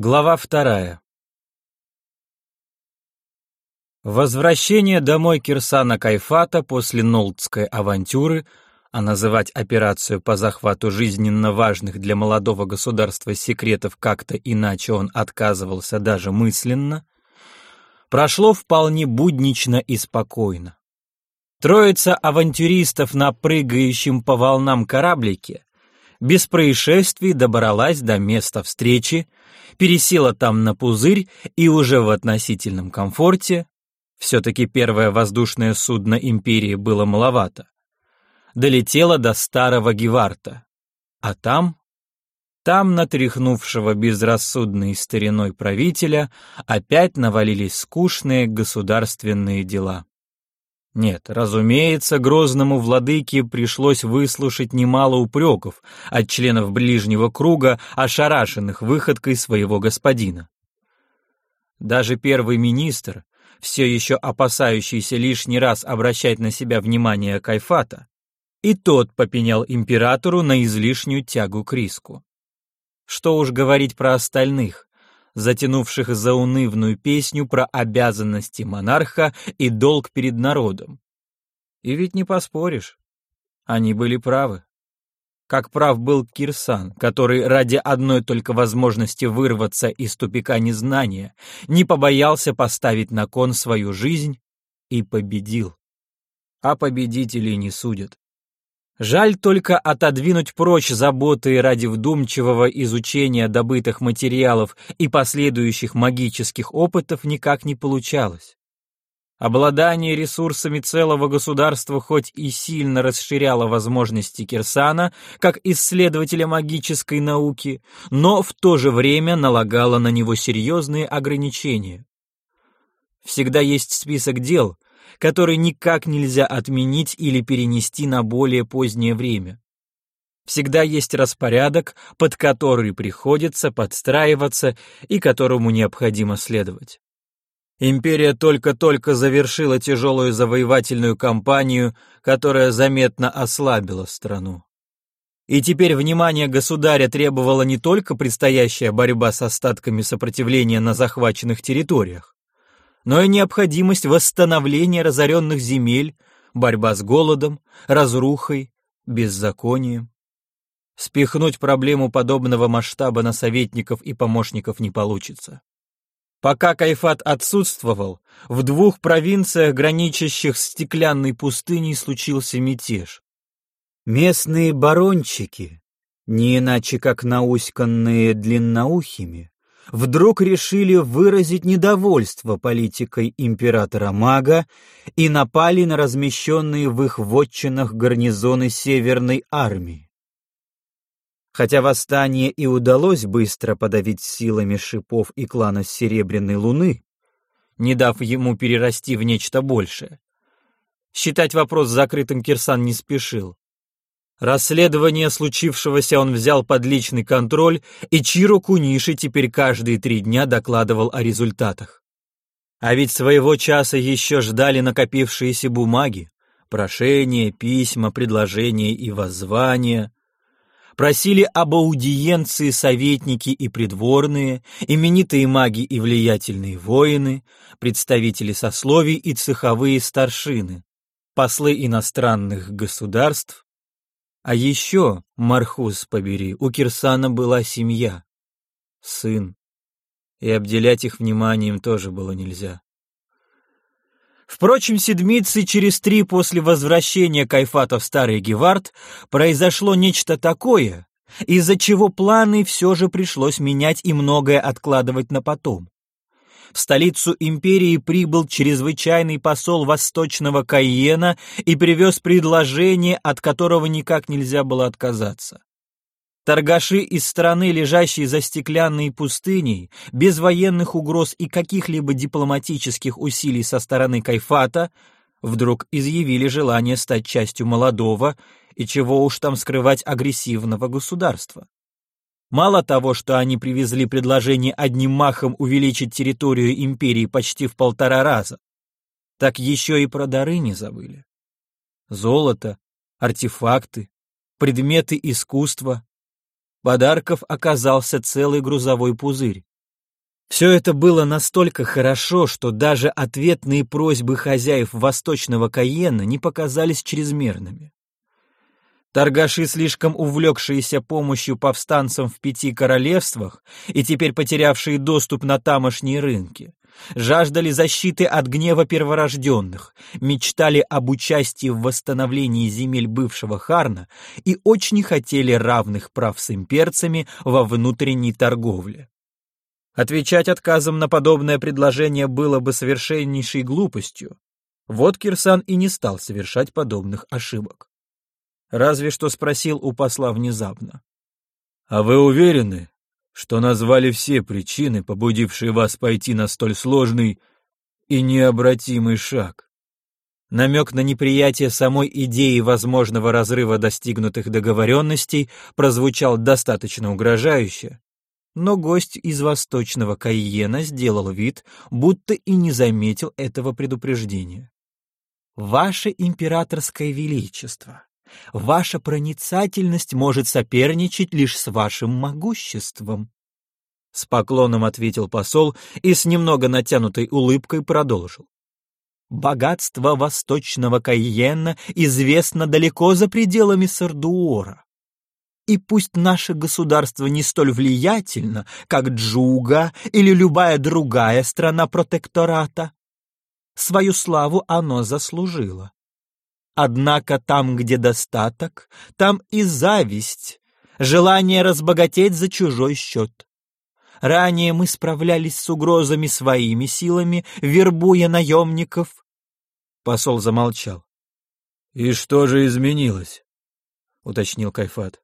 Глава вторая. Возвращение домой Кирсана Кайфата после Нолдской авантюры, а называть операцию по захвату жизненно важных для молодого государства секретов как-то иначе он отказывался даже мысленно, прошло вполне буднично и спокойно. Троица авантюристов на прыгающем по волнам кораблике без происшествий добралась до места встречи, пересела там на пузырь и уже в относительном комфорте, все-таки первое воздушное судно империи было маловато, долетела до старого Геварта, а там, там на тряхнувшего безрассудной стариной правителя опять навалились скучные государственные дела. Нет, разумеется, грозному владыке пришлось выслушать немало упреков от членов ближнего круга, ошарашенных выходкой своего господина. Даже первый министр, все еще опасающийся лишний раз обращать на себя внимание Кайфата, и тот попенял императору на излишнюю тягу к риску. Что уж говорить про остальных, затянувших заунывную песню про обязанности монарха и долг перед народом. И ведь не поспоришь, они были правы. Как прав был Кирсан, который ради одной только возможности вырваться из тупика незнания не побоялся поставить на кон свою жизнь и победил. А победителей не судят. Жаль только отодвинуть прочь заботы ради вдумчивого изучения добытых материалов и последующих магических опытов никак не получалось. Обладание ресурсами целого государства хоть и сильно расширяло возможности Кирсана как исследователя магической науки, но в то же время налагало на него серьезные ограничения. Всегда есть список дел, который никак нельзя отменить или перенести на более позднее время. Всегда есть распорядок, под который приходится подстраиваться и которому необходимо следовать. Империя только-только завершила тяжелую завоевательную кампанию, которая заметно ослабила страну. И теперь внимание государя требовала не только предстоящая борьба с остатками сопротивления на захваченных территориях, но и необходимость восстановления разоренных земель, борьба с голодом, разрухой, беззаконием. Спихнуть проблему подобного масштаба на советников и помощников не получится. Пока Кайфат отсутствовал, в двух провинциях, граничащих с стеклянной пустыней, случился мятеж. Местные барончики, не иначе как науськанные длинноухими, вдруг решили выразить недовольство политикой императора-мага и напали на размещенные в их вотчинах гарнизоны Северной армии. Хотя восстание и удалось быстро подавить силами шипов и клана Серебряной Луны, не дав ему перерасти в нечто большее, считать вопрос закрытым Кирсан не спешил. Расследование случившегося он взял под личный контроль, и Чиро Куниши теперь каждые три дня докладывал о результатах. А ведь своего часа еще ждали накопившиеся бумаги, прошения, письма, предложения и воззвания. Просили об аудиенции советники и придворные, именитые маги и влиятельные воины, представители сословий и цеховые старшины, послы иностранных государств, а еще, Мархус побери, у Кирсана была семья, сын, и обделять их вниманием тоже было нельзя. Впрочем, седмицы через три после возвращения Кайфата в Старый Гевард произошло нечто такое, из-за чего планы все же пришлось менять и многое откладывать на потом в столицу империи прибыл чрезвычайный посол Восточного Кайена и привез предложение, от которого никак нельзя было отказаться. Торгаши из страны, лежащей за стеклянной пустыней, без военных угроз и каких-либо дипломатических усилий со стороны Кайфата, вдруг изъявили желание стать частью молодого и чего уж там скрывать агрессивного государства. Мало того, что они привезли предложение одним махом увеличить территорию империи почти в полтора раза, так еще и про дары не забыли. Золото, артефакты, предметы искусства. Подарков оказался целый грузовой пузырь, Все это было настолько хорошо, что даже ответные просьбы хозяев восточного Каена не показались чрезмерными. Торгаши, слишком увлекшиеся помощью повстанцам в пяти королевствах и теперь потерявшие доступ на тамошние рынки, жаждали защиты от гнева перворожденных, мечтали об участии в восстановлении земель бывшего Харна и очень хотели равных прав с имперцами во внутренней торговле. Отвечать отказом на подобное предложение было бы совершеннейшей глупостью. Вот Кирсан и не стал совершать подобных ошибок. Разве что спросил у посла внезапно. «А вы уверены, что назвали все причины, побудившие вас пойти на столь сложный и необратимый шаг. Намек на неприятие самой идеи возможного разрыва достигнутых договоренностей прозвучал достаточно угрожающе, но гость из восточного Кайена сделал вид, будто и не заметил этого предупреждения. «Ваше императорское величество, Ваша проницательность может соперничать лишь с вашим могуществом. С поклоном ответил посол и с немного натянутой улыбкой продолжил. Богатство восточного Кайена известно далеко за пределами Сардуора. И пусть наше государство не столь влиятельно, как Джуга или любая другая страна протектората, свою славу оно заслужило. Однако там, где достаток, там и зависть, желание разбогатеть за чужой счет. Ранее мы справлялись с угрозами своими силами, вербуя наемников. Посол замолчал. «И что же изменилось?» — уточнил Кайфат.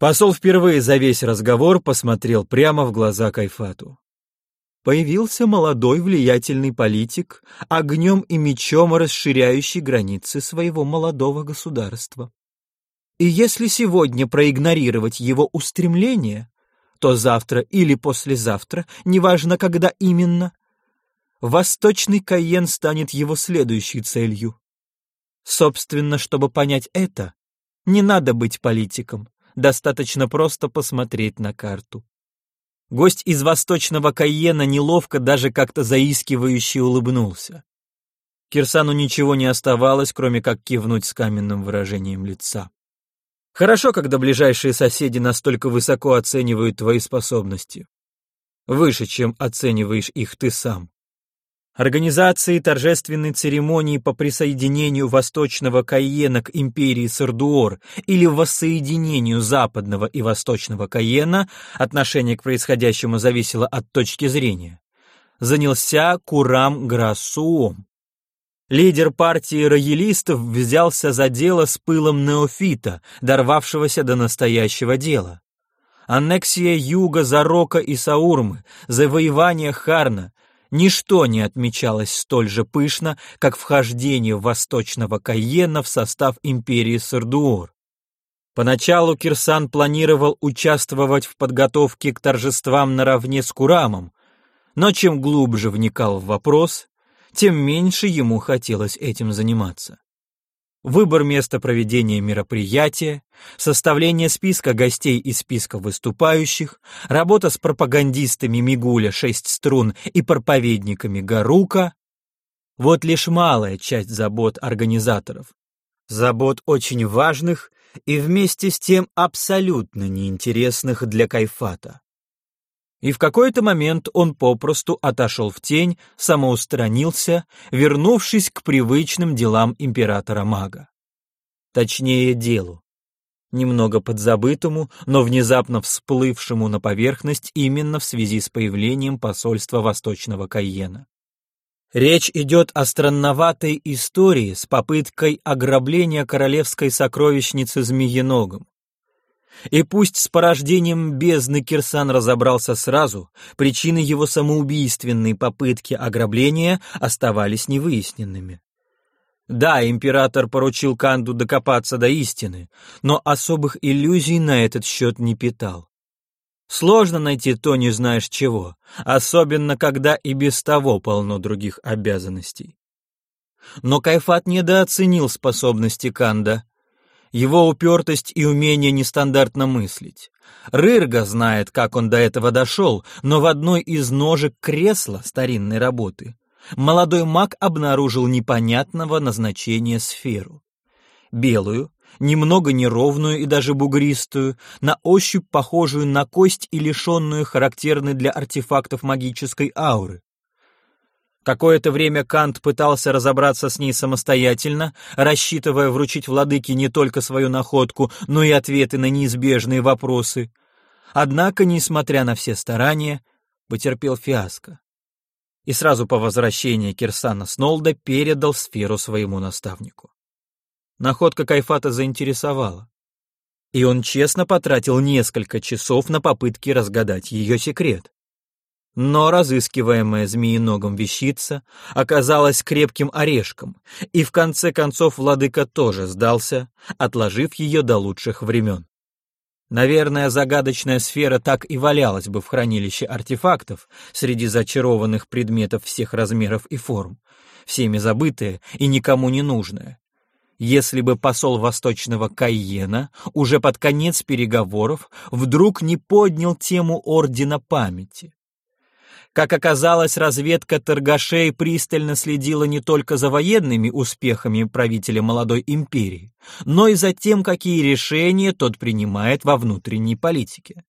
Посол впервые за весь разговор посмотрел прямо в глаза Кайфату появился молодой влиятельный политик, огнем и мечом расширяющий границы своего молодого государства. И если сегодня проигнорировать его устремления, то завтра или послезавтра, неважно когда именно, Восточный Каен станет его следующей целью. Собственно, чтобы понять это, не надо быть политиком, достаточно просто посмотреть на карту. Гость из восточного Кайена неловко, даже как-то заискивающе улыбнулся. Кирсану ничего не оставалось, кроме как кивнуть с каменным выражением лица. Хорошо, когда ближайшие соседи настолько высоко оценивают твои способности. Выше, чем оцениваешь их ты сам. Организации торжественной церемонии по присоединению Восточного Кайена к империи Сардуор или воссоединению Западного и Восточного Кайена, отношение к происходящему зависело от точки зрения, занялся Курам Грасуом. Лидер партии роялистов взялся за дело с пылом неофита, дорвавшегося до настоящего дела. Аннексия юга Зарока и Саурмы, завоевание Харна, Ничто не отмечалось столь же пышно, как вхождение восточного Кайена в состав империи Сардуор. Поначалу Кирсан планировал участвовать в подготовке к торжествам наравне с Курамом, но чем глубже вникал в вопрос, тем меньше ему хотелось этим заниматься выбор места проведения мероприятия, составление списка гостей и списка выступающих, работа с пропагандистами Мигуля «Шесть струн» и проповедниками Гарука — вот лишь малая часть забот организаторов. Забот очень важных и вместе с тем абсолютно неинтересных для Кайфата и в какой-то момент он попросту отошел в тень, самоустранился, вернувшись к привычным делам императора-мага. Точнее, делу. Немного подзабытому, но внезапно всплывшему на поверхность именно в связи с появлением посольства Восточного Кайена. Речь идет о странноватой истории с попыткой ограбления королевской сокровищницы Змееногом. И пусть с порождением бездны Кирсан разобрался сразу, причины его самоубийственной попытки ограбления оставались невыясненными. Да, император поручил Канду докопаться до истины, но особых иллюзий на этот счет не питал. Сложно найти то не знаешь чего, особенно когда и без того полно других обязанностей. Но Кайфат недооценил способности Канда. Его упертость и умение нестандартно мыслить. Рырга знает, как он до этого дошел, но в одной из ножек кресла старинной работы молодой маг обнаружил непонятного назначения сферу. Белую, немного неровную и даже бугристую, на ощупь похожую на кость и лишенную характерной для артефактов магической ауры. Какое-то время Кант пытался разобраться с ней самостоятельно, рассчитывая вручить владыке не только свою находку, но и ответы на неизбежные вопросы. Однако, несмотря на все старания, потерпел фиаско. И сразу по возвращении Кирсана Снолда передал сферу своему наставнику. Находка Кайфата заинтересовала. И он честно потратил несколько часов на попытки разгадать ее секрет. Но разыскиваемая змеиногом вещица оказалась крепким орешком, и в конце концов владыка тоже сдался, отложив ее до лучших времен. Наверное, загадочная сфера так и валялась бы в хранилище артефактов среди зачарованных предметов всех размеров и форм, всеми забытая и никому не нужная. Если бы посол Восточного Кайена уже под конец переговоров вдруг не поднял тему Ордена Памяти. Как оказалось, разведка торгашей пристально следила не только за военными успехами правителя молодой империи, но и за тем, какие решения тот принимает во внутренней политике.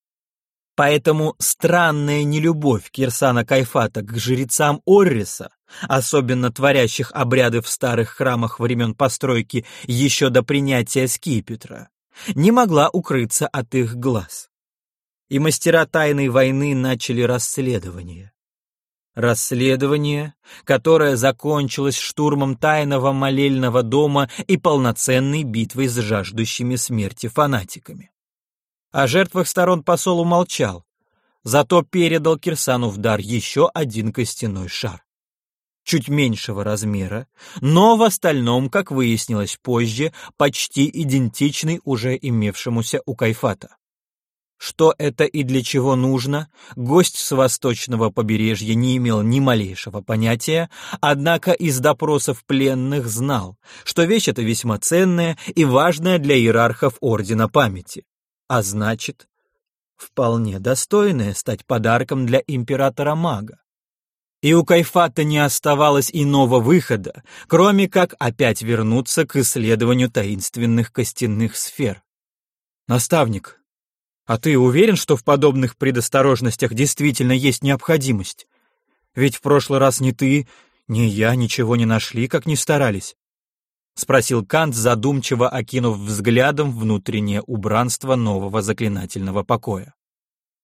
Поэтому странная нелюбовь Кирсана Кайфата к жрецам Орриса, особенно творящих обряды в старых храмах времен постройки еще до принятия скипетра, не могла укрыться от их глаз. И мастера тайной войны начали расследование. Расследование, которое закончилось штурмом тайного молельного дома и полноценной битвой с жаждущими смерти фанатиками. О жертвах сторон посол умолчал, зато передал Кирсану в дар еще один костяной шар. Чуть меньшего размера, но в остальном, как выяснилось позже, почти идентичный уже имевшемуся у Кайфата. Что это и для чего нужно, гость с восточного побережья не имел ни малейшего понятия, однако из допросов пленных знал, что вещь эта весьма ценная и важная для иерархов Ордена Памяти, а значит, вполне достойная стать подарком для императора-мага. И у Кайфата не оставалось иного выхода, кроме как опять вернуться к исследованию таинственных костяных сфер. «Наставник, а ты уверен, что в подобных предосторожностях действительно есть необходимость? Ведь в прошлый раз ни ты, ни я ничего не нашли, как ни старались. Спросил Кант, задумчиво окинув взглядом внутреннее убранство нового заклинательного покоя.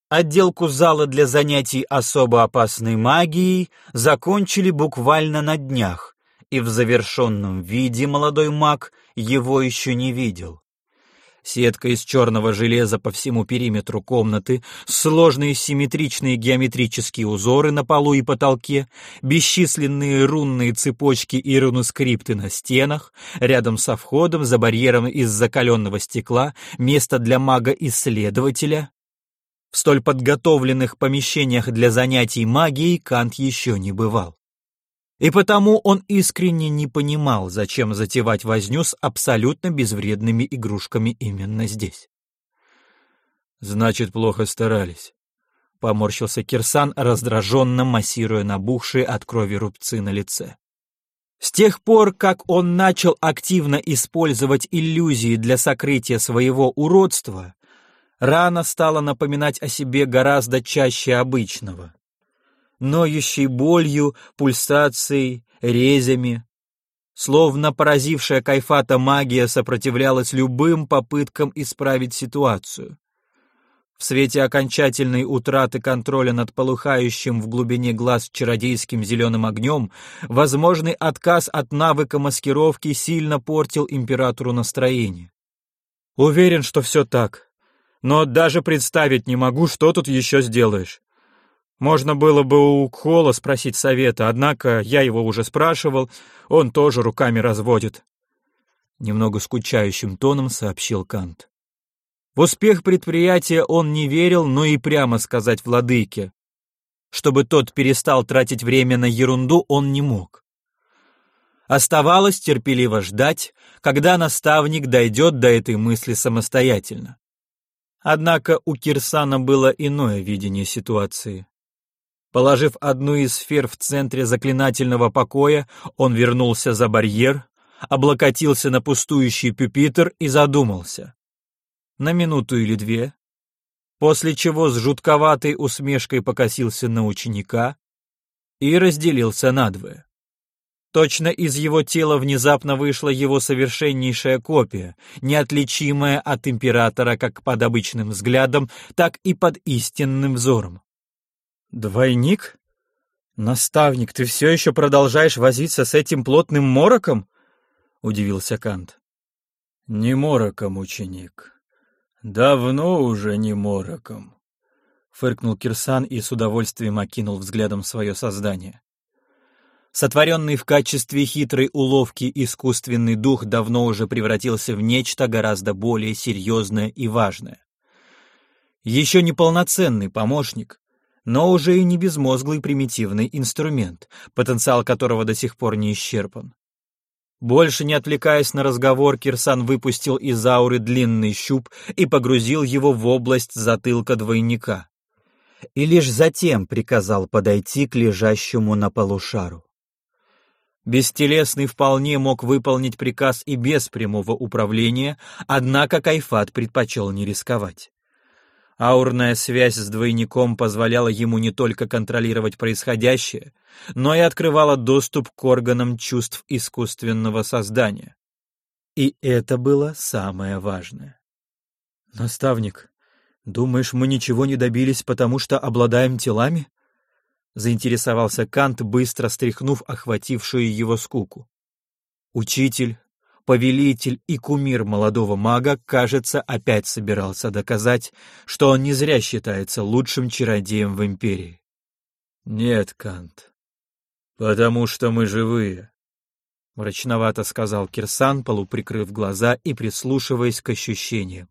Отделку зала для занятий особо опасной магией закончили буквально на днях, и в завершенном виде молодой маг его еще не видел. Сетка из черного железа по всему периметру комнаты, сложные симметричные геометрические узоры на полу и потолке, бесчисленные рунные цепочки и рунускрипты на стенах, рядом со входом за барьером из закаленного стекла, место для мага-исследователя. В столь подготовленных помещениях для занятий магией Кант еще не бывал. И потому он искренне не понимал, зачем затевать возню с абсолютно безвредными игрушками именно здесь. «Значит, плохо старались», — поморщился Кирсан, раздраженно массируя набухшие от крови рубцы на лице. С тех пор, как он начал активно использовать иллюзии для сокрытия своего уродства, рана стала напоминать о себе гораздо чаще обычного ноющей болью, пульсацией, резями. Словно поразившая Кайфата магия сопротивлялась любым попыткам исправить ситуацию. В свете окончательной утраты контроля над полыхающим в глубине глаз чародейским зеленым огнем, возможный отказ от навыка маскировки сильно портил императору настроение. «Уверен, что все так. Но даже представить не могу, что тут еще сделаешь. Можно было бы у Кхола спросить совета, однако я его уже спрашивал, он тоже руками разводит. Немного скучающим тоном сообщил Кант. В успех предприятия он не верил, но и прямо сказать владыке. Чтобы тот перестал тратить время на ерунду, он не мог. Оставалось терпеливо ждать, когда наставник дойдет до этой мысли самостоятельно. Однако у Кирсана было иное видение ситуации. Положив одну из сфер в центре заклинательного покоя, он вернулся за барьер, облокотился на пустующий пюпитр и задумался. На минуту или две, после чего с жутковатой усмешкой покосился на ученика и разделился надвое. Точно из его тела внезапно вышла его совершеннейшая копия, неотличимая от императора как под обычным взглядом, так и под истинным взором. «Двойник? Наставник, ты все еще продолжаешь возиться с этим плотным мороком?» — удивился Кант. «Не мороком, ученик. Давно уже не мороком», — фыркнул Кирсан и с удовольствием окинул взглядом свое создание. Сотворенный в качестве хитрой уловки искусственный дух давно уже превратился в нечто гораздо более серьезное и важное. Еще не полноценный помощник, но уже и не безмозглый примитивный инструмент, потенциал которого до сих пор не исчерпан. Больше не отвлекаясь на разговор, Кирсан выпустил из ауры длинный щуп и погрузил его в область затылка двойника. И лишь затем приказал подойти к лежащему на полу шару. Бестелесный вполне мог выполнить приказ и без прямого управления, однако Кайфат предпочел не рисковать. Аурная связь с двойником позволяла ему не только контролировать происходящее, но и открывала доступ к органам чувств искусственного создания. И это было самое важное. «Наставник, думаешь, мы ничего не добились, потому что обладаем телами?» — заинтересовался Кант, быстро стряхнув охватившую его скуку. Учитель, повелитель и кумир молодого мага, кажется, опять собирался доказать, что он не зря считается лучшим чародеем в Империи. «Нет, Кант, потому что мы живые», — мрачновато сказал Кирсан, полуприкрыв глаза и прислушиваясь к ощущениям.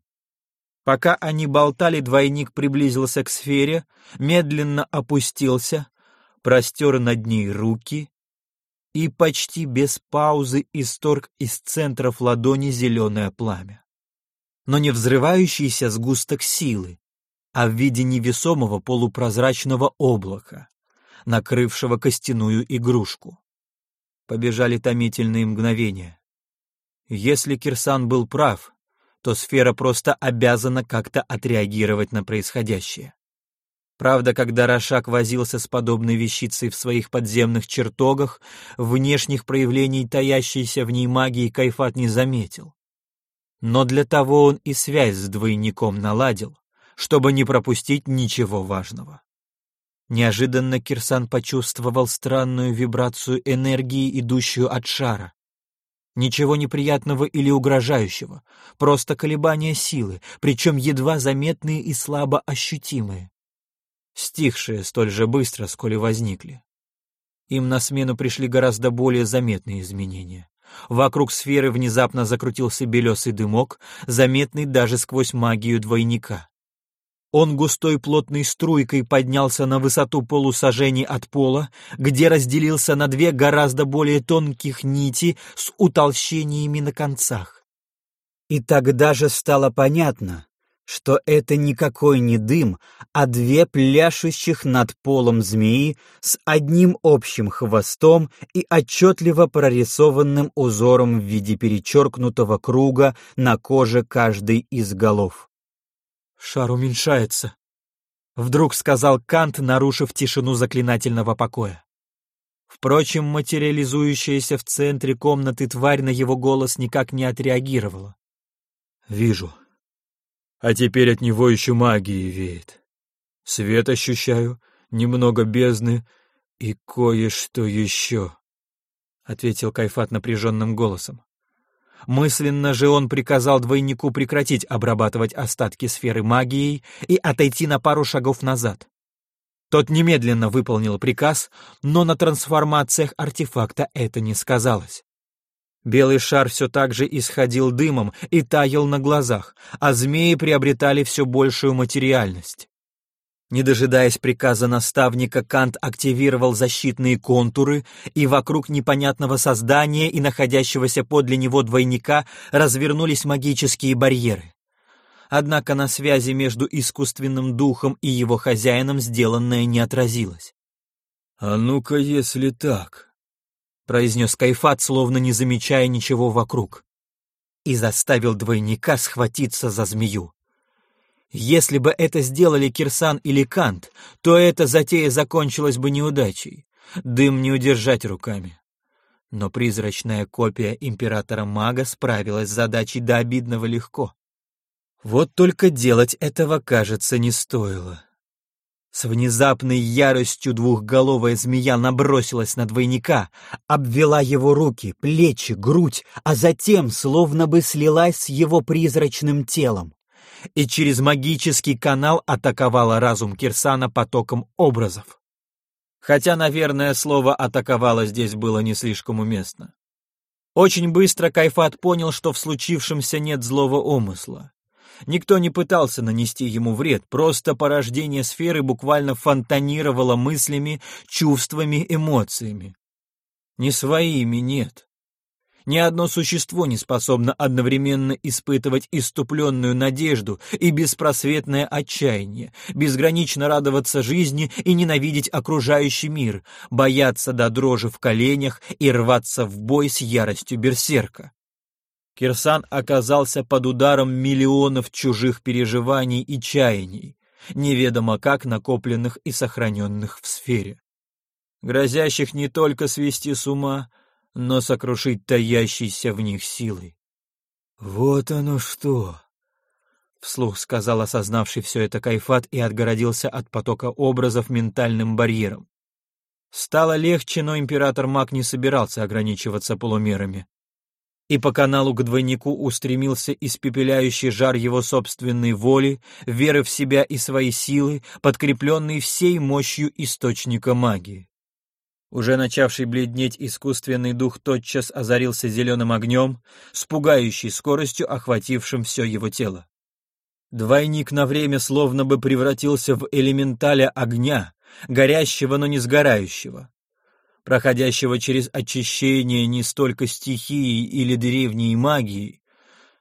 Пока они болтали, двойник приблизился к сфере, медленно опустился, простер над ней руки и почти без паузы исторг из центров ладони зеленое пламя. Но не взрывающийся сгусток силы, а в виде невесомого полупрозрачного облака, накрывшего костяную игрушку. Побежали томительные мгновения. Если Кирсан был прав, то сфера просто обязана как-то отреагировать на происходящее. Правда, когда Рошак возился с подобной вещицей в своих подземных чертогах, внешних проявлений таящейся в ней магии Кайфат не заметил. Но для того он и связь с двойником наладил, чтобы не пропустить ничего важного. Неожиданно Кирсан почувствовал странную вибрацию энергии, идущую от шара. Ничего неприятного или угрожающего, просто колебания силы, причем едва заметные и слабо ощутимые стихшие столь же быстро, сколь и возникли. Им на смену пришли гораздо более заметные изменения. Вокруг сферы внезапно закрутился белесый дымок, заметный даже сквозь магию двойника. Он густой плотной струйкой поднялся на высоту полусажений от пола, где разделился на две гораздо более тонких нити с утолщениями на концах. И тогда же стало понятно, что это никакой не дым, а две пляшущих над полом змеи с одним общим хвостом и отчетливо прорисованным узором в виде перечеркнутого круга на коже каждой из голов. «Шар уменьшается», — вдруг сказал Кант, нарушив тишину заклинательного покоя. Впрочем, материализующаяся в центре комнаты тварь на его голос никак не отреагировала. «Вижу», а теперь от него еще магии веет. Свет ощущаю, немного бездны и кое-что еще», — ответил Кайфат напряженным голосом. Мысленно же он приказал двойнику прекратить обрабатывать остатки сферы магией и отойти на пару шагов назад. Тот немедленно выполнил приказ, но на трансформациях артефакта это не сказалось. Белый шар все так же исходил дымом и таял на глазах, а змеи приобретали все большую материальность. Не дожидаясь приказа наставника, Кант активировал защитные контуры, и вокруг непонятного создания и находящегося подле него двойника развернулись магические барьеры. Однако на связи между искусственным духом и его хозяином сделанное не отразилось. «А ну-ка, если так», — произнес Кайфат, словно не замечая ничего вокруг, и заставил двойника схватиться за змею. Если бы это сделали Кирсан или Кант, то эта затея закончилась бы неудачей. Дым не удержать руками. Но призрачная копия императора-мага справилась с задачей до обидного легко. Вот только делать этого, кажется, не стоило. С внезапной яростью двухголовая змея набросилась на двойника, обвела его руки, плечи, грудь, а затем словно бы слилась с его призрачным телом и через магический канал атаковала разум Кирсана потоком образов. Хотя, наверное, слово «атаковала» здесь было не слишком уместно. Очень быстро Кайфат понял, что в случившемся нет злого умысла. Никто не пытался нанести ему вред, просто порождение сферы буквально фонтанировало мыслями, чувствами, эмоциями. Не своими, нет. Ни одно существо не способно одновременно испытывать иступленную надежду и беспросветное отчаяние, безгранично радоваться жизни и ненавидеть окружающий мир, бояться до дрожи в коленях и рваться в бой с яростью берсерка. Кирсан оказался под ударом миллионов чужих переживаний и чаяний, неведомо как накопленных и сохраненных в сфере, грозящих не только свести с ума, но сокрушить таящейся в них силой. «Вот оно что!» — вслух сказал осознавший все это Кайфат и отгородился от потока образов ментальным барьером. Стало легче, но император Маг не собирался ограничиваться полумерами. И по каналу к двойнику устремился испепеляющий жар его собственной воли, веры в себя и свои силы, подкрепленный всей мощью источника магии. Уже начавший бледнеть искусственный дух тотчас озарился зеленым огнем, с пугающей скоростью охватившим все его тело. Двойник на время словно бы превратился в элементаля огня, горящего, но не сгорающего, проходящего через очищение не столько стихией или древней магией,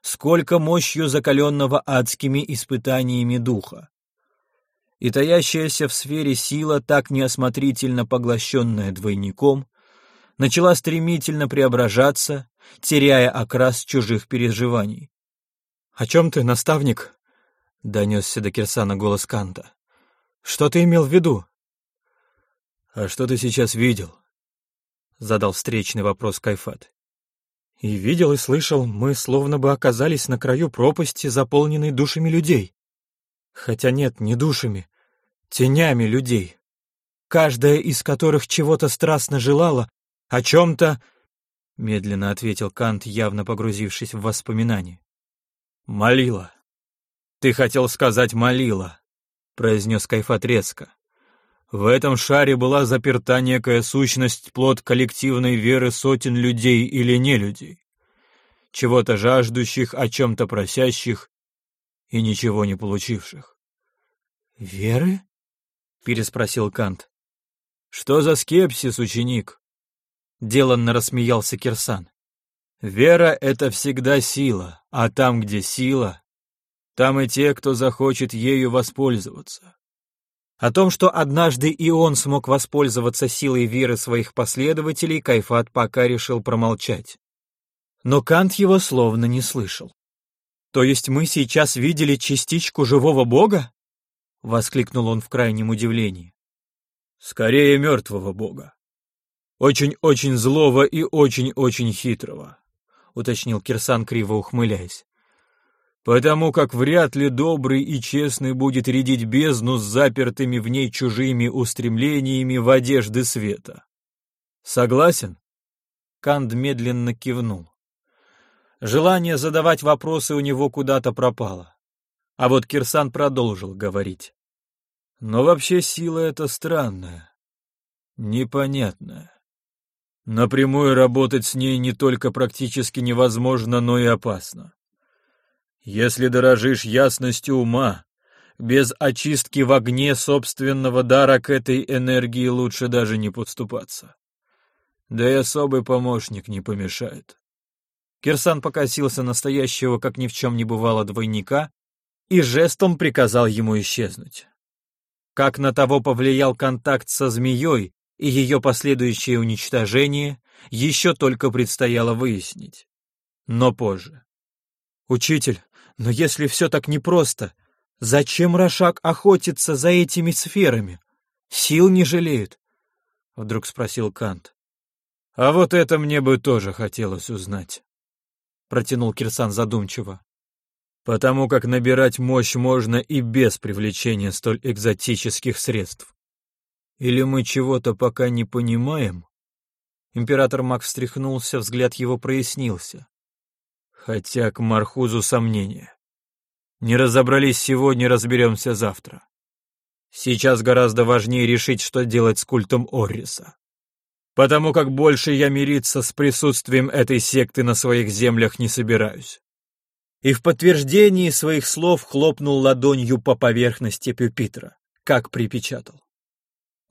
сколько мощью закаленного адскими испытаниями духа и таящаяся в сфере сила, так неосмотрительно поглощенная двойником, начала стремительно преображаться, теряя окрас чужих переживаний. «О чем ты, наставник?» — донесся до Кирсана голос Канта. «Что ты имел в виду?» «А что ты сейчас видел?» — задал встречный вопрос Кайфат. «И видел, и слышал, мы словно бы оказались на краю пропасти, заполненной душами людей. Хотя нет, не душами, тенями людей, каждая из которых чего-то страстно желала, о чем-то... Медленно ответил Кант, явно погрузившись в воспоминания. «Молила. Ты хотел сказать молила», — произнес Кайфат резко. В этом шаре была заперта некая сущность, плод коллективной веры сотен людей или не людей, чего-то жаждущих, о чем-то просящих и ничего не получивших. «Веры?» — переспросил Кант. «Что за скепсис, ученик?» Деланно рассмеялся Кирсан. «Вера — это всегда сила, а там, где сила, там и те, кто захочет ею воспользоваться». О том, что однажды и он смог воспользоваться силой веры своих последователей, Кайфат пока решил промолчать. Но Кант его словно не слышал. «То есть мы сейчас видели частичку живого бога?» — воскликнул он в крайнем удивлении. «Скорее мертвого бога. Очень-очень злого и очень-очень хитрого», — уточнил Кирсан, криво ухмыляясь. «Потому как вряд ли добрый и честный будет рядить бездну с запертыми в ней чужими устремлениями в одежды света. Согласен?» Канд медленно кивнул. Желание задавать вопросы у него куда-то пропало. А вот Кирсан продолжил говорить. Но вообще сила эта странная, непонятная. Напрямую работать с ней не только практически невозможно, но и опасно. Если дорожишь ясностью ума, Без очистки в огне собственного дара к этой энергии лучше даже не подступаться. Да и особый помощник не помешает. Кирсан покосился настоящего, как ни в чем не бывало, двойника и жестом приказал ему исчезнуть. Как на того повлиял контакт со змеей и ее последующее уничтожение, еще только предстояло выяснить. Но позже. «Учитель, но если все так непросто, зачем Рошак охотится за этими сферами? Сил не жалеет?» — вдруг спросил Кант. «А вот это мне бы тоже хотелось узнать», — протянул Кирсан задумчиво. «Потому как набирать мощь можно и без привлечения столь экзотических средств. Или мы чего-то пока не понимаем?» Император Мак встряхнулся, взгляд его прояснился. Хотя к Мархузу сомнения. Не разобрались сегодня, разберемся завтра. Сейчас гораздо важнее решить, что делать с культом Орриса. Потому как больше я мириться с присутствием этой секты на своих землях не собираюсь. И в подтверждении своих слов хлопнул ладонью по поверхности пюпитра, как припечатал.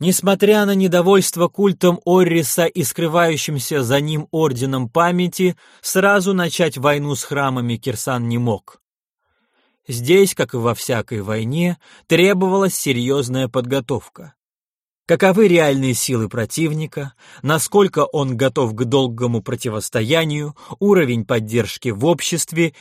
Несмотря на недовольство культом Орриса и скрывающимся за ним Орденом Памяти, сразу начать войну с храмами Кирсан не мог. Здесь, как и во всякой войне, требовалась серьезная подготовка. Каковы реальные силы противника, насколько он готов к долгому противостоянию, уровень поддержки в обществе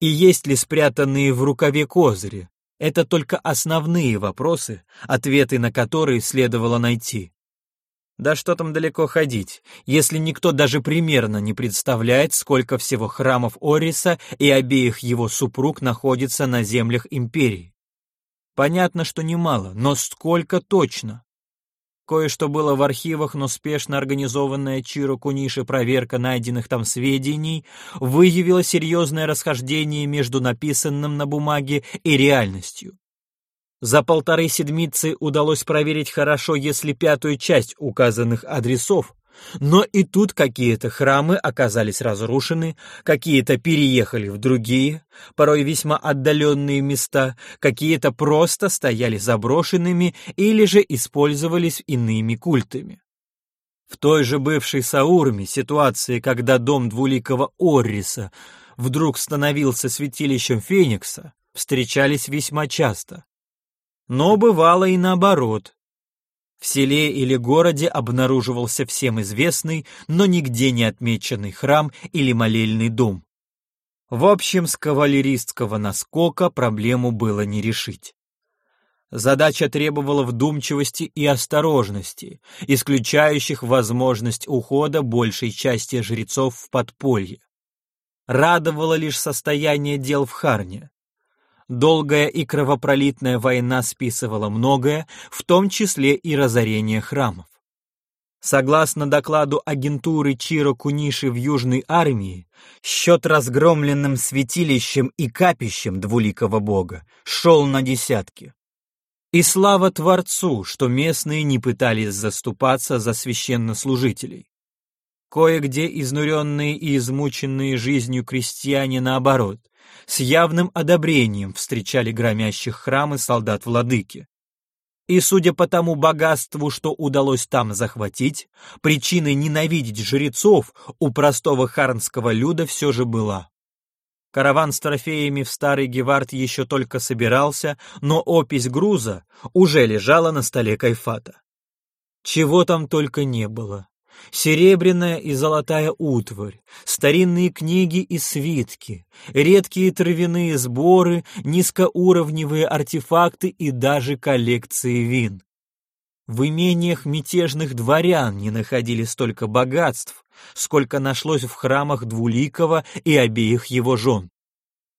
и есть ли спрятанные в рукаве козыри, это только основные вопросы, ответы на которые следовало найти. Да что там далеко ходить, если никто даже примерно не представляет, сколько всего храмов Ориса и обеих его супруг находится на землях империи. Понятно, что немало, но сколько точно? Кое-что было в архивах, но спешно организованная Чиро Куниши проверка найденных там сведений выявила серьезное расхождение между написанным на бумаге и реальностью. За полторы седмицы удалось проверить хорошо, если пятую часть указанных адресов, но и тут какие-то храмы оказались разрушены, какие-то переехали в другие, порой весьма отдаленные места, какие-то просто стояли заброшенными или же использовались иными культами. В той же бывшей Саурме ситуации, когда дом двуликого Орриса вдруг становился святилищем Феникса, встречались весьма часто. Но бывало и наоборот, в селе или городе обнаруживался всем известный, но нигде не отмеченный храм или молельный дом. В общем, с кавалеристского наскока проблему было не решить. Задача требовала вдумчивости и осторожности, исключающих возможность ухода большей части жрецов в подполье. Радовало лишь состояние дел в Харне. Долгая и кровопролитная война списывала многое, в том числе и разорение храмов. Согласно докладу агентуры Чиро Куниши в Южной армии, счет разгромленным святилищем и капищем двуликого бога шел на десятки. И слава Творцу, что местные не пытались заступаться за священнослужителей. Кое-где изнуренные и измученные жизнью крестьяне, наоборот, с явным одобрением встречали громящих храмы солдат владыки. И судя по тому богатству, что удалось там захватить, причиной ненавидеть жрецов у простого харнского люда все же была. Караван с трофеями в Старый Гевард еще только собирался, но опись груза уже лежала на столе Кайфата. Чего там только не было серебряная и золотая утварь, старинные книги и свитки, редкие травяные сборы, низкоуровневые артефакты и даже коллекции вин. В имениях мятежных дворян не находили столько богатств, сколько нашлось в храмах Двуликова и обеих его жен.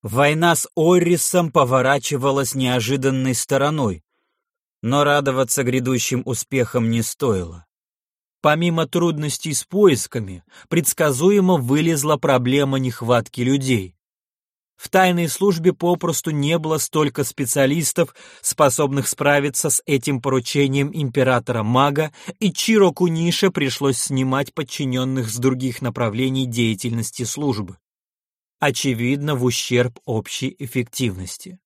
Война с Оррисом поворачивалась неожиданной стороной, но радоваться грядущим успехам не стоило. Помимо трудностей с поисками, предсказуемо вылезла проблема нехватки людей. В тайной службе попросту не было столько специалистов, способных справиться с этим поручением императора-мага, и Чиро Кунише пришлось снимать подчиненных с других направлений деятельности службы. Очевидно, в ущерб общей эффективности.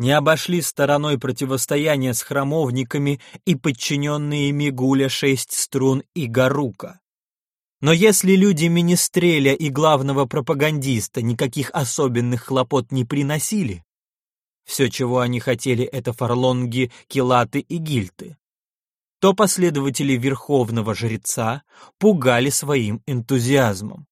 Не обошли стороной противостояния с храмовниками и подчиненные Мигуля шесть струн и Гарука. Но если люди Министреля и главного пропагандиста никаких особенных хлопот не приносили, все, чего они хотели, это фарлонги, килаты и гильты, то последователи верховного жреца пугали своим энтузиазмом.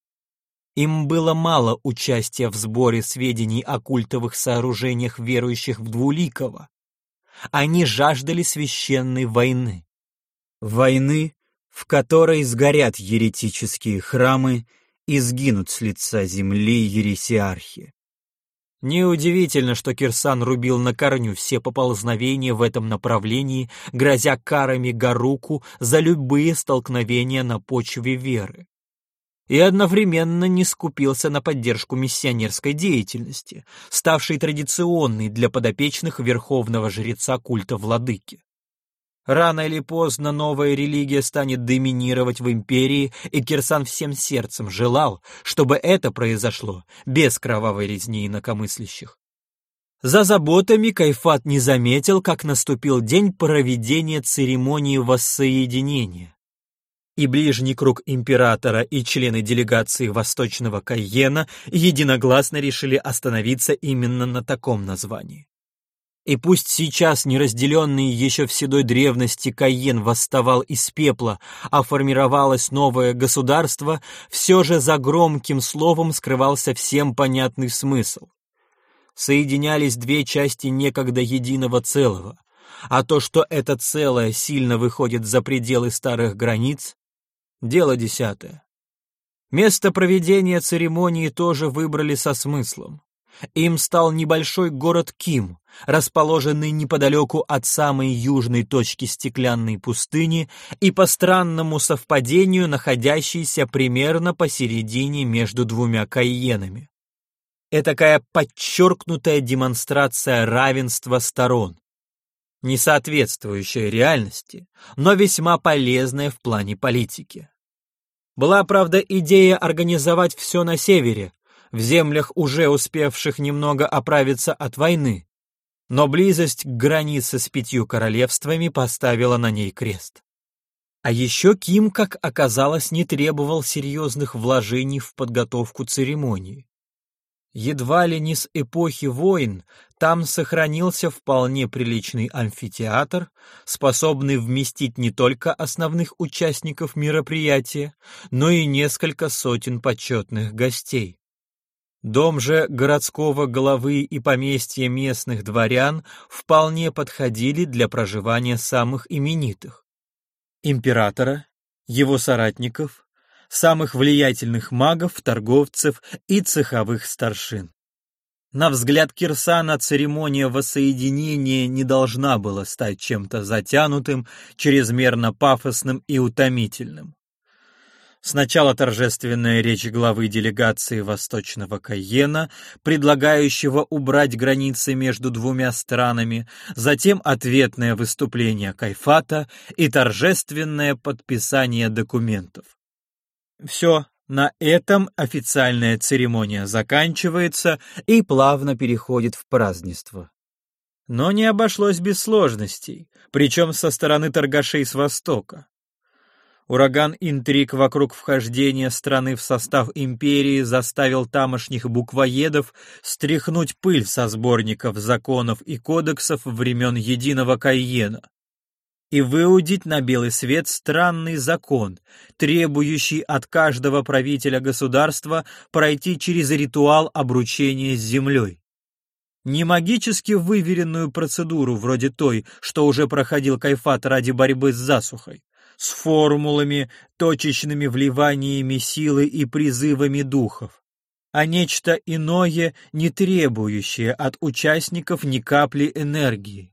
Им было мало участия в сборе сведений о культовых сооружениях верующих в Двуликого. Они жаждали священной войны. Войны, в которой сгорят еретические храмы и сгинут с лица земли ересиархи. Неудивительно, что Кирсан рубил на корню все поползновения в этом направлении, грозя карами Гаруку за любые столкновения на почве веры. И одновременно не скупился на поддержку миссионерской деятельности, ставшей традиционной для подопечных верховного жреца культа владыки. Рано или поздно новая религия станет доминировать в империи, и Кирсан всем сердцем желал, чтобы это произошло без кровавой резни инакомыслящих. За заботами Кайфат не заметил, как наступил день проведения церемонии воссоединения. И ближний круг императора и члены делегации Восточного Кайена единогласно решили остановиться именно на таком названии. И пусть сейчас неразделенный еще в седой древности Каен восставал из пепла, а формировалось новое государство, все же за громким словом скрывался всем понятный смысл. Соединялись две части некогда единого целого, а то, что это целое сильно выходит за пределы старых границ, дело десятое. Место проведения церемонии тоже выбрали со смыслом. Им стал небольшой город Ким, расположенный неподалеку от самой южной точки стеклянной пустыни и по странному совпадению находящийся примерно посередине между двумя кайенами. Этакая подчеркнутая демонстрация равенства сторон, не соответствующая реальности, но весьма полезная в плане политики. Была, правда, идея организовать все на севере, в землях, уже успевших немного оправиться от войны, но близость к границе с пятью королевствами поставила на ней крест. А еще Ким, как оказалось, не требовал серьезных вложений в подготовку церемонии. Едва ли не с эпохи войн там сохранился вполне приличный амфитеатр, способный вместить не только основных участников мероприятия, но и несколько сотен почетных гостей. Дом же городского главы и поместья местных дворян вполне подходили для проживания самых именитых. Императора, его соратников, самых влиятельных магов, торговцев и цеховых старшин. На взгляд Кирсана церемония воссоединения не должна была стать чем-то затянутым, чрезмерно пафосным и утомительным. Сначала торжественная речь главы делегации Восточного Кайена, предлагающего убрать границы между двумя странами, затем ответное выступление Кайфата и торжественное подписание документов. Все, на этом официальная церемония заканчивается и плавно переходит в празднество. Но не обошлось без сложностей, причем со стороны торгашей с Востока. Ураган интриг вокруг вхождения страны в состав империи заставил тамошних буквоедов стряхнуть пыль со сборников законов и кодексов времен Единого Кайена и выудить на белый свет странный закон, требующий от каждого правителя государства пройти через ритуал обручения с землей. Не магически выверенную процедуру, вроде той, что уже проходил Кайфат ради борьбы с засухой, с формулами, точечными вливаниями силы и призывами духов, а нечто иное, не требующее от участников ни капли энергии.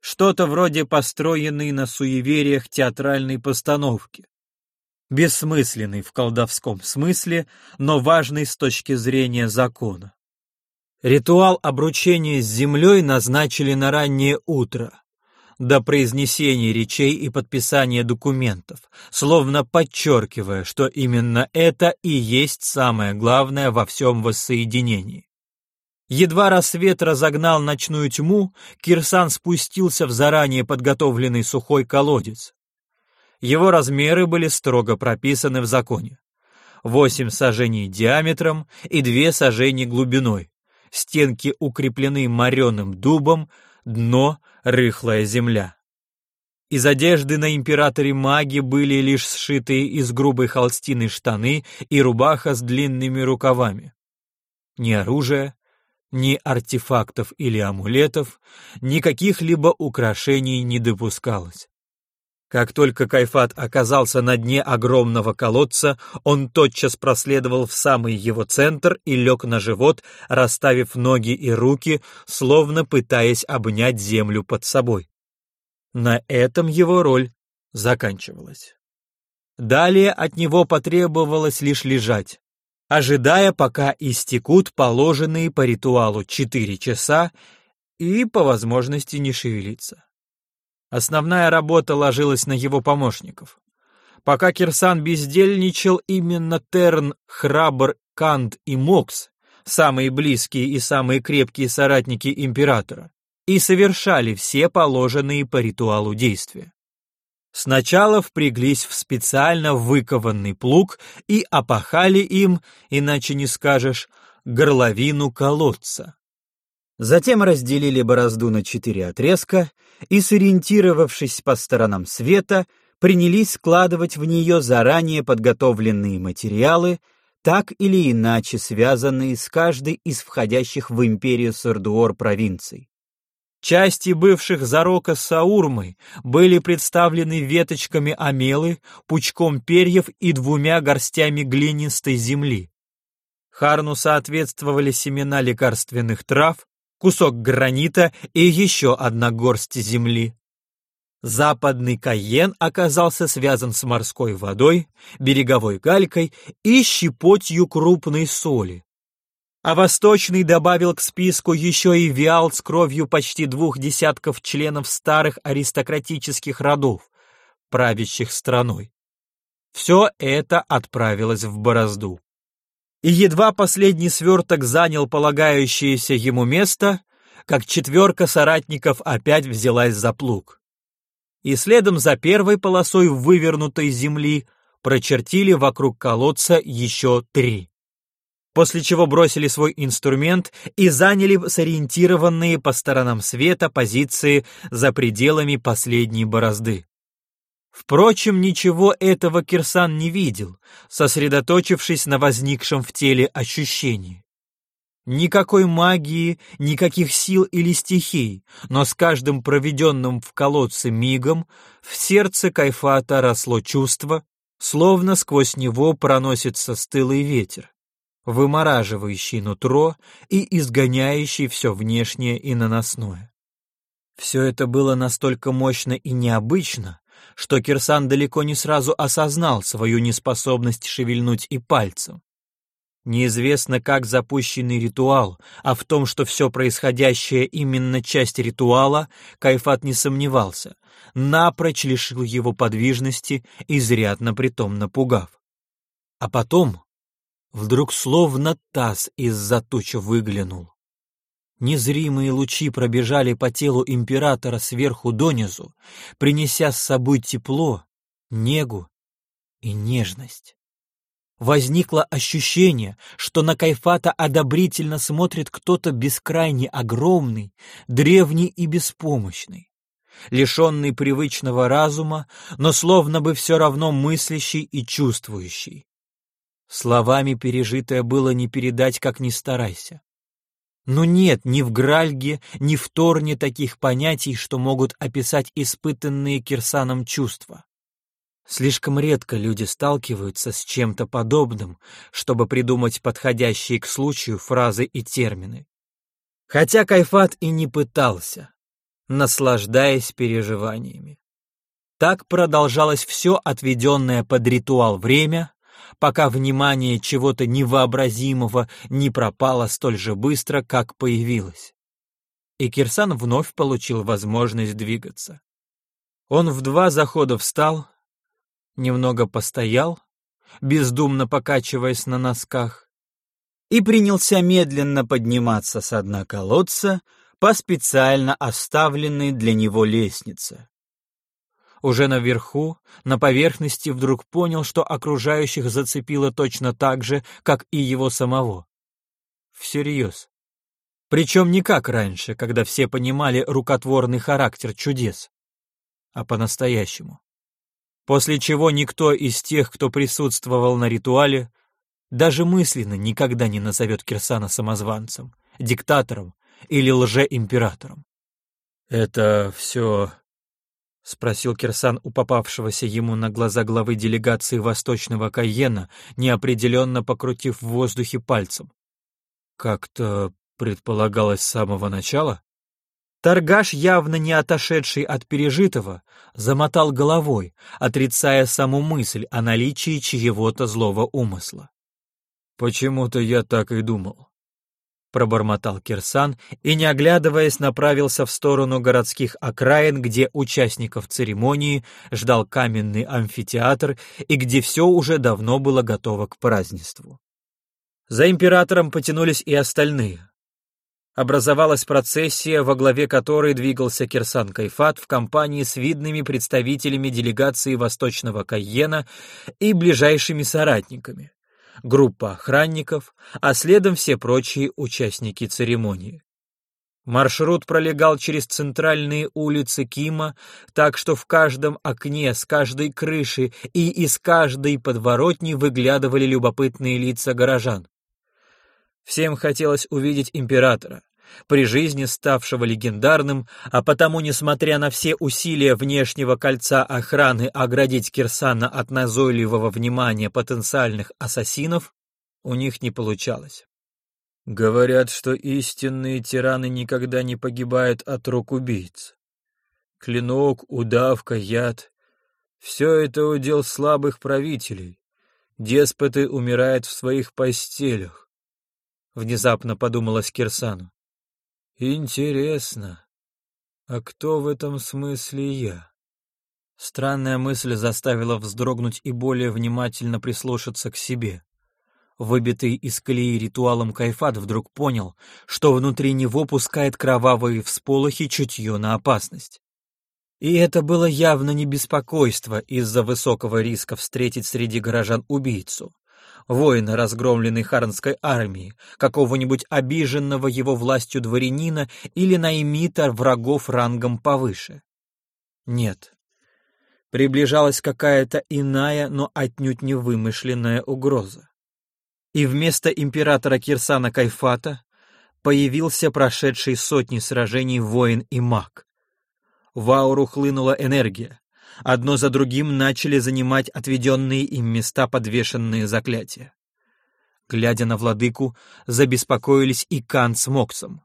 Что-то вроде построенной на суевериях театральной постановки. Бессмысленный в колдовском смысле, но важный с точки зрения закона. Ритуал обручения с землей назначили на раннее утро, до произнесения речей и подписания документов, словно подчеркивая, что именно это и есть самое главное во всем воссоединении. Едва рассвет разогнал ночную тьму, Кирсан спустился в заранее подготовленный сухой колодец. Его размеры были строго прописаны в законе. Восемь сажений диаметром и две сажени глубиной. Стенки укреплены мореным дубом, дно — рыхлая земля. Из одежды на императоре маги были лишь сшитые из грубой холстины штаны и рубаха с длинными рукавами. Ни оружия, ни артефактов или амулетов, ни каких-либо украшений не допускалось. Как только Кайфат оказался на дне огромного колодца, он тотчас проследовал в самый его центр и лег на живот, расставив ноги и руки, словно пытаясь обнять землю под собой. На этом его роль заканчивалась. Далее от него потребовалось лишь лежать, ожидая, пока истекут положенные по ритуалу четыре часа и, по возможности, не шевелиться. Основная работа ложилась на его помощников. Пока Кирсан бездельничал, именно Терн, Храбр, Канд и Мокс, самые близкие и самые крепкие соратники императора, и совершали все положенные по ритуалу действия. Сначала впряглись в специально выкованный плуг и опахали им, иначе не скажешь, горловину колодца. Затем разделили борозду на четыре отрезка и, сориентировавшись по сторонам света, принялись складывать в нее заранее подготовленные материалы, так или иначе связанные с каждой из входящих в империю Сардуор провинций. Части бывших Зарока с Саурмой были представлены веточками амелы, пучком перьев и двумя горстями глинистой земли. Харну соответствовали семена лекарственных трав, кусок гранита и еще одна горсть земли. Западный Каен оказался связан с морской водой, береговой галькой и щепотью крупной соли. А Восточный добавил к списку еще и виал с кровью почти двух десятков членов старых аристократических родов, правящих страной. Все это отправилось в борозду и едва последний сверток занял полагающееся ему место, как четверка соратников опять взялась за плуг. И следом за первой полосой вывернутой земли прочертили вокруг колодца еще три. После чего бросили свой инструмент и заняли сориентированные по сторонам света позиции за пределами последней борозды. Впрочем, ничего этого Кирсан не видел, сосредоточившись на возникшем в теле ощущении. Никакой магии, никаких сил или стихий, но с каждым проведенным в колодце мигом в сердце Кайфата росло чувство, словно сквозь него проносится стылый ветер, вымораживающий нутро и изгоняющий все внешнее и наносное. Все это было настолько мощно и необычно, что Кирсан далеко не сразу осознал свою неспособность шевельнуть и пальцем. Неизвестно, как запущенный ритуал, а в том, что все происходящее именно часть ритуала, Кайфат не сомневался, напрочь лишил его подвижности, изрядно притом напугав. А потом вдруг словно таз из-за тучи выглянул. Незримые лучи пробежали по телу императора сверху донизу, принеся с собой тепло, негу и нежность. Возникло ощущение, что на Кайфата одобрительно смотрит кто-то бескрайне огромный, древний и беспомощный, лишенный привычного разума, но словно бы все равно мыслящий и чувствующий. Словами пережитое было не передать, как ни старайся. Но нет ни в Гральге, ни в Торне таких понятий, что могут описать испытанные Кирсаном чувства. Слишком редко люди сталкиваются с чем-то подобным, чтобы придумать подходящие к случаю фразы и термины. Хотя Кайфат и не пытался, наслаждаясь переживаниями. Так продолжалось все отведенное под ритуал время, пока внимание чего-то невообразимого не пропало столь же быстро, как появилось. И Кирсан вновь получил возможность двигаться. Он в два захода встал, немного постоял, бездумно покачиваясь на носках, и принялся медленно подниматься с дна колодца по специально оставленной для него лестнице. Уже наверху, на поверхности, вдруг понял, что окружающих зацепило точно так же, как и его самого. Всерьез. Причем не как раньше, когда все понимали рукотворный характер чудес, а по-настоящему. После чего никто из тех, кто присутствовал на ритуале, даже мысленно никогда не назовет Кирсана самозванцем, диктатором или лже-императором. «Это все...» — спросил Кирсан у попавшегося ему на глаза главы делегации Восточного Кайена, неопределенно покрутив в воздухе пальцем. «Как-то предполагалось с самого начала?» Торгаш, явно не отошедший от пережитого, замотал головой, отрицая саму мысль о наличии чьего-то злого умысла. «Почему-то я так и думал», — пробормотал Кирсан и, не оглядываясь, направился в сторону городских окраин, где участников церемонии ждал каменный амфитеатр и где все уже давно было готово к празднеству. За императором потянулись и остальные. Образовалась процессия, во главе которой двигался Кирсан Кайфат в компании с видными представителями делегации Восточного Кайена и ближайшими соратниками группа охранников, а следом все прочие участники церемонии. Маршрут пролегал через центральные улицы Кима, так что в каждом окне, с каждой крыши и из каждой подворотни выглядывали любопытные лица горожан. Всем хотелось увидеть императора, при жизни ставшего легендарным, а потому, несмотря на все усилия внешнего кольца охраны оградить Кирсана от назойливого внимания потенциальных ассасинов, у них не получалось. Говорят, что истинные тираны никогда не погибают от рук убийц. Клинок, удавка, яд — все это удел слабых правителей. Деспоты умирают в своих постелях. Внезапно подумалось Кирсану. Интересно, а кто в этом смысле я? Странная мысль заставила вздрогнуть и более внимательно прислушаться к себе. Выбитый из колеи ритуалом Кайфат вдруг понял, что внутри него пускает кровавые всполохи чутье на опасность. И это было явно не беспокойство из-за высокого риска встретить среди горожан убийцу, воина разгромленной Харнской армии, какого-нибудь обиженного его властью дворянина или наймита врагов рангом повыше. Нет. Приближалась какая-то иная, но отнюдь не вымышленная угроза. И вместо императора Кирсана Кайфата появился прошедший сотни сражений воин и маг. В ауру хлынула энергия, Одно за другим начали занимать отведенные им места подвешенные заклятия. Глядя на владыку, забеспокоились и Кан с Моксом.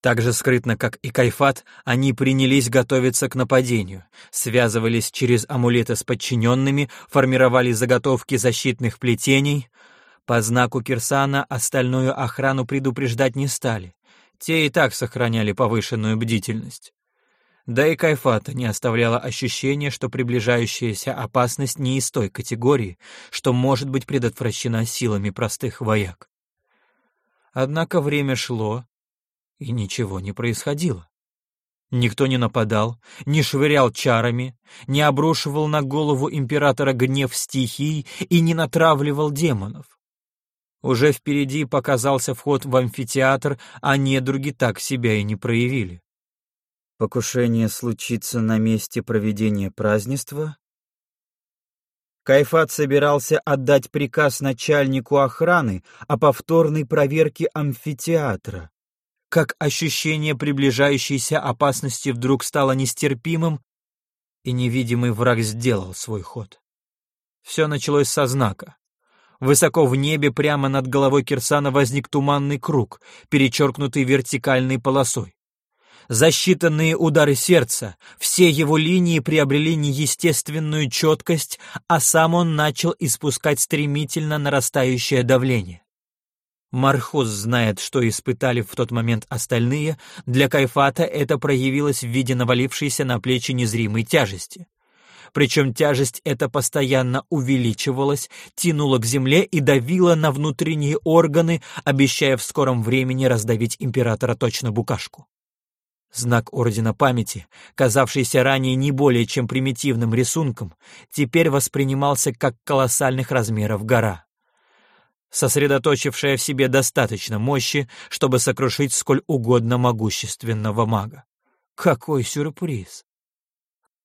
Так же скрытно, как и Кайфат, они принялись готовиться к нападению, связывались через амулеты с подчиненными, формировали заготовки защитных плетений. По знаку Кирсана остальную охрану предупреждать не стали. Те и так сохраняли повышенную бдительность. Да и Кайфата не оставляло ощущения, что приближающаяся опасность не из той категории, что может быть предотвращена силами простых вояк. Однако время шло, и ничего не происходило. Никто не нападал, не швырял чарами, не обрушивал на голову императора гнев стихий и не натравливал демонов. Уже впереди показался вход в амфитеатр, а недруги так себя и не проявили. Покушение случится на месте проведения празднества? Кайфат собирался отдать приказ начальнику охраны о повторной проверке амфитеатра. Как ощущение приближающейся опасности вдруг стало нестерпимым, и невидимый враг сделал свой ход. Все началось со знака. Высоко в небе прямо над головой Кирсана возник туманный круг, перечеркнутый вертикальной полосой. За считанные удары сердца все его линии приобрели неестественную четкость, а сам он начал испускать стремительно нарастающее давление. Мархоз знает, что испытали в тот момент остальные, для Кайфата это проявилось в виде навалившейся на плечи незримой тяжести. причем тяжесть эта постоянно увеличивалась, тянула к земле и давила на внутренние органы, обещая в скором времени раздавить императора точно букашку. Знак Ордена Памяти, казавшийся ранее не более чем примитивным рисунком, теперь воспринимался как колоссальных размеров гора, сосредоточившая в себе достаточно мощи, чтобы сокрушить сколь угодно могущественного мага. Какой сюрприз!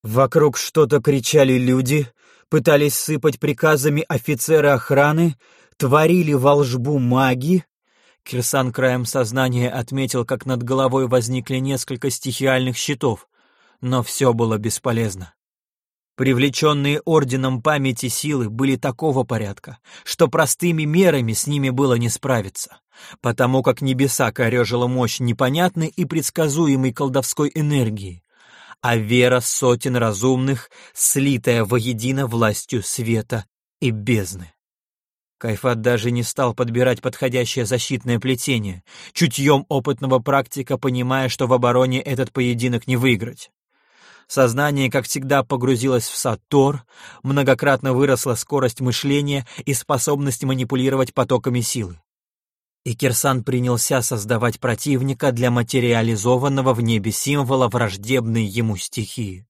Вокруг что-то кричали люди, пытались сыпать приказами офицеры охраны, творили волжбу маги, Кирсан краем сознания отметил, как над головой возникли несколько стихиальных щитов, но все было бесполезно. Привлеченные орденом памяти силы были такого порядка, что простыми мерами с ними было не справиться, потому как небеса корежила мощь непонятной и предсказуемой колдовской энергии, а вера сотен разумных, слитая воедино властью света и бездны. Кайфат даже не стал подбирать подходящее защитное плетение, чутьем опытного практика понимая, что в обороне этот поединок не выиграть. Сознание, как всегда, погрузилось в Сатор, многократно выросла скорость мышления и способность манипулировать потоками силы. И Кирсан принялся создавать противника для материализованного в небе символа враждебной ему стихии.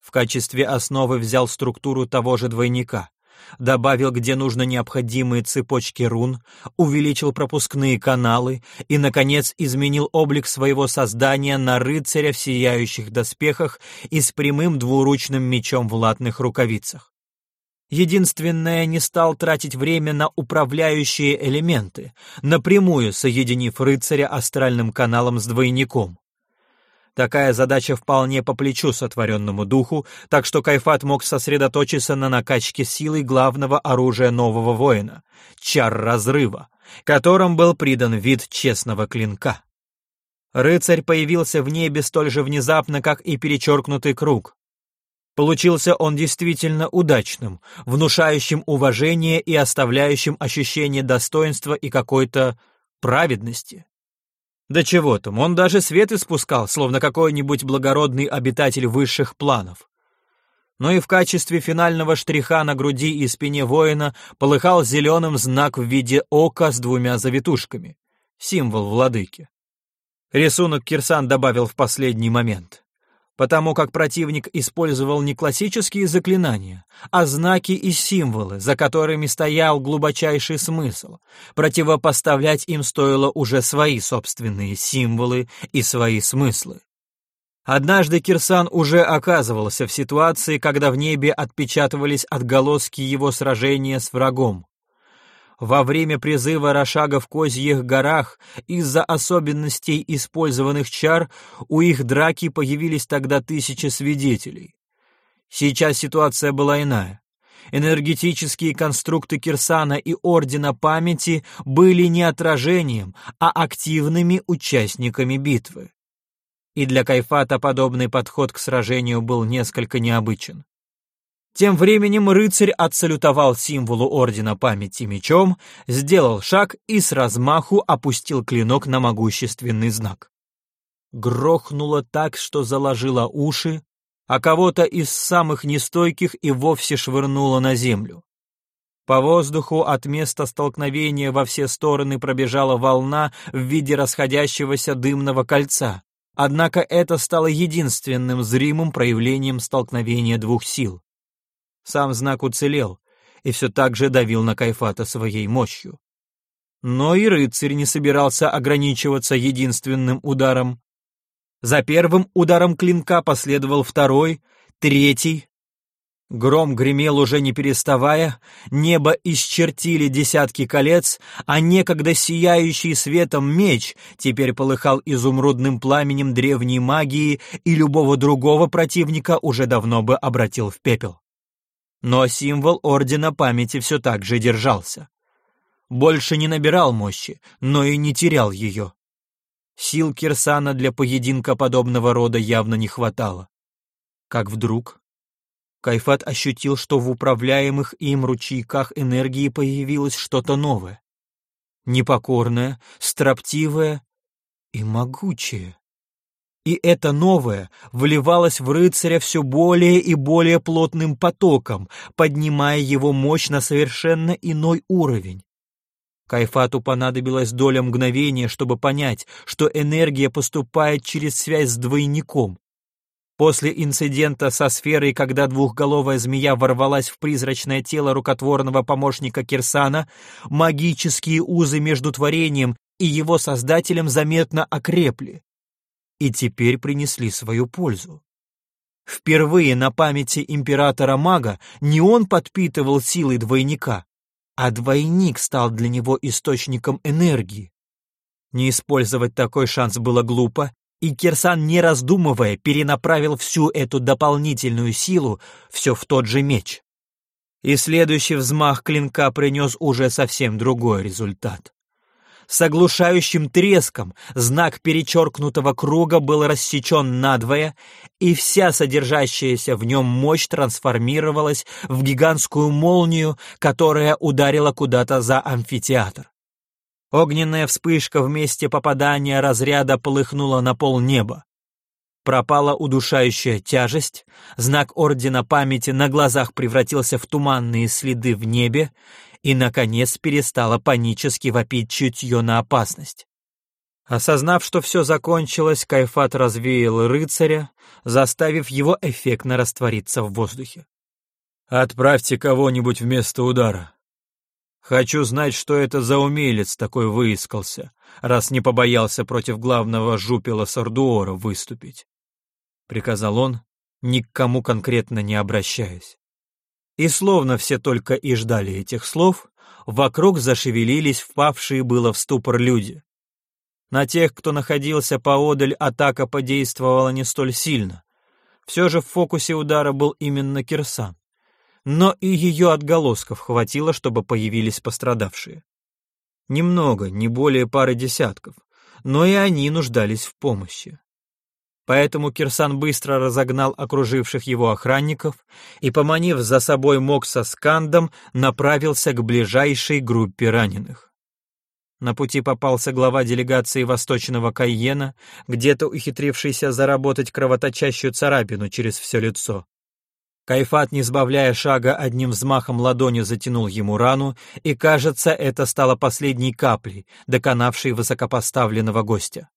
В качестве основы взял структуру того же двойника, добавил где нужно необходимые цепочки рун, увеличил пропускные каналы и, наконец, изменил облик своего создания на рыцаря в сияющих доспехах и с прямым двуручным мечом в латных рукавицах. Единственное, не стал тратить время на управляющие элементы, напрямую соединив рыцаря астральным каналом с двойником. Такая задача вполне по плечу сотворенному духу, так что Кайфат мог сосредоточиться на накачке силой главного оружия нового воина — чар разрыва, которым был придан вид честного клинка. Рыцарь появился в небе столь же внезапно, как и перечеркнутый круг. Получился он действительно удачным, внушающим уважение и оставляющим ощущение достоинства и какой-то праведности. Да чего там, он даже свет испускал, словно какой-нибудь благородный обитатель высших планов. Но и в качестве финального штриха на груди и спине воина полыхал зеленым знак в виде ока с двумя завитушками. Символ владыки. Рисунок Кирсан добавил в последний момент потому как противник использовал не классические заклинания, а знаки и символы, за которыми стоял глубочайший смысл. Противопоставлять им стоило уже свои собственные символы и свои смыслы. Однажды Кирсан уже оказывался в ситуации, когда в небе отпечатывались отголоски его сражения с врагом. Во время призыва Рошага в Козьих горах из-за особенностей использованных чар у их драки появились тогда тысячи свидетелей. Сейчас ситуация была иная. Энергетические конструкты Кирсана и Ордена Памяти были не отражением, а активными участниками битвы. И для Кайфата подобный подход к сражению был несколько необычен. Тем временем рыцарь отсалютовал символу Ордена Памяти мечом, сделал шаг и с размаху опустил клинок на могущественный знак. Грохнуло так, что заложило уши, а кого-то из самых нестойких и вовсе швырнуло на землю. По воздуху от места столкновения во все стороны пробежала волна в виде расходящегося дымного кольца, однако это стало единственным зримым проявлением столкновения двух сил. Сам знак уцелел и все так же давил на Кайфата своей мощью. Но и рыцарь не собирался ограничиваться единственным ударом. За первым ударом клинка последовал второй, третий. Гром гремел уже не переставая, небо исчертили десятки колец, а некогда сияющий светом меч теперь полыхал изумрудным пламенем древней магии и любого другого противника уже давно бы обратил в пепел. Но символ Ордена Памяти все так же держался. Больше не набирал мощи, но и не терял ее. Сил Кирсана для поединка подобного рода явно не хватало. Как вдруг... Кайфат ощутил, что в управляемых им ручейках энергии появилось что-то новое. Непокорное, строптивое и могучее. И это новое вливалось в рыцаря все более и более плотным потоком, поднимая его мощь на совершенно иной уровень. Кайфату понадобилась доля мгновения, чтобы понять, что энергия поступает через связь с двойником. После инцидента со сферой, когда двухголовая змея ворвалась в призрачное тело рукотворного помощника Кирсана, магические узы между творением и его создателем заметно окрепли и теперь принесли свою пользу. Впервые на памяти императора-мага не он подпитывал силой двойника, а двойник стал для него источником энергии. Не использовать такой шанс было глупо, и Кирсан, не раздумывая, перенаправил всю эту дополнительную силу все в тот же меч. И следующий взмах клинка принес уже совсем другой результат. С оглушающим треском знак перечеркнутого круга был рассечен надвое, и вся содержащаяся в нем мощь трансформировалась в гигантскую молнию, которая ударила куда-то за амфитеатр. Огненная вспышка в месте попадания разряда полыхнула на пол неба. Пропала удушающая тяжесть, знак Ордена Памяти на глазах превратился в туманные следы в небе, и, наконец, перестала панически вопить чутье на опасность. Осознав, что все закончилось, Кайфат развеял рыцаря, заставив его эффектно раствориться в воздухе. «Отправьте кого-нибудь вместо удара. Хочу знать, что это за умелец такой выискался, раз не побоялся против главного жупила Сардуора выступить», — приказал он, ни к кому конкретно не обращаясь. И словно все только и ждали этих слов, вокруг зашевелились впавшие было в ступор люди. На тех, кто находился поодаль, атака подействовала не столь сильно. Все же в фокусе удара был именно Кирсан. Но и ее отголосков хватило, чтобы появились пострадавшие. Немного, не более пары десятков, но и они нуждались в помощи. Поэтому Кирсан быстро разогнал окруживших его охранников и, поманив за собой Мокса с Кандом, направился к ближайшей группе раненых. На пути попался глава делегации Восточного Кайена, где-то ухитрившийся заработать кровоточащую царапину через все лицо. Кайфат, не сбавляя шага, одним взмахом ладони затянул ему рану, и, кажется, это стало последней каплей, доконавшей высокопоставленного гостя.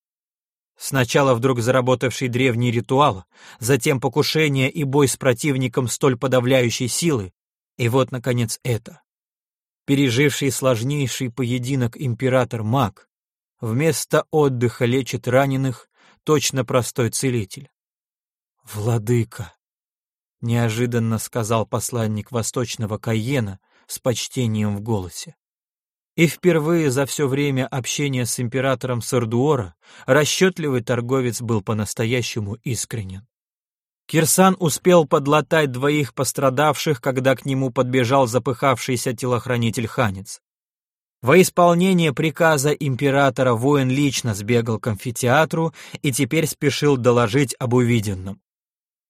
Сначала вдруг заработавший древний ритуал, затем покушение и бой с противником столь подавляющей силы, и вот, наконец, это. Переживший сложнейший поединок император-маг вместо отдыха лечит раненых точно простой целитель. «Владыка!» — неожиданно сказал посланник восточного Каена с почтением в голосе. И впервые за все время общения с императором Сардуора расчетливый торговец был по-настоящему искренен. Кирсан успел подлатать двоих пострадавших, когда к нему подбежал запыхавшийся телохранитель Ханец. Во исполнение приказа императора воин лично сбегал к амфитеатру и теперь спешил доложить об увиденном.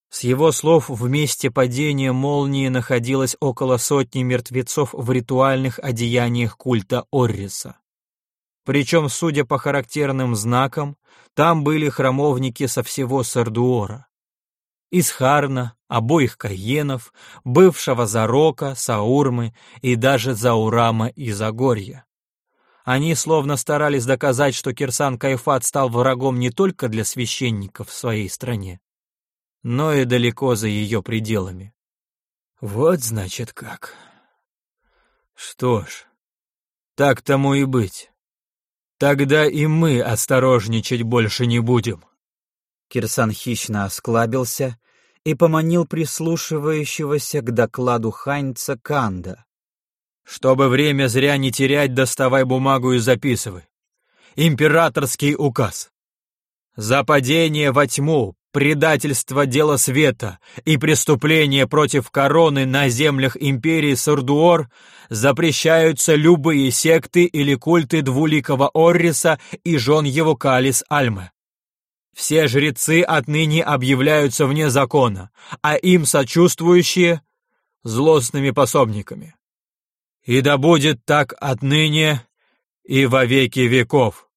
С его слов, в месте падения молнии находилось около сотни мертвецов в ритуальных одеяниях культа Орриса. Причем, судя по характерным знакам, там были храмовники со всего Сардуора. Из Харна, обоих Каенов, бывшего Зарока, Саурмы и даже Заурама и Загорья. Они словно старались доказать, что Кирсан Кайфат стал врагом не только для священников в своей стране, но и далеко за ее пределами. Вот значит как. Что ж, так тому и быть. Тогда и мы осторожничать больше не будем. Кирсан хищно осклабился и поманил прислушивающегося к докладу Хайнца Канда. «Чтобы время зря не терять, доставай бумагу и записывай. Императорский указ. За падение во тьму, предательство дела света и преступления против короны на землях империи Сардуор запрещаются любые секты или культы двуликого Орриса и жен его Калис Альмы. Все жрецы отныне объявляются вне закона, а им сочувствующие — злостными пособниками. И да будет так отныне и во веки веков.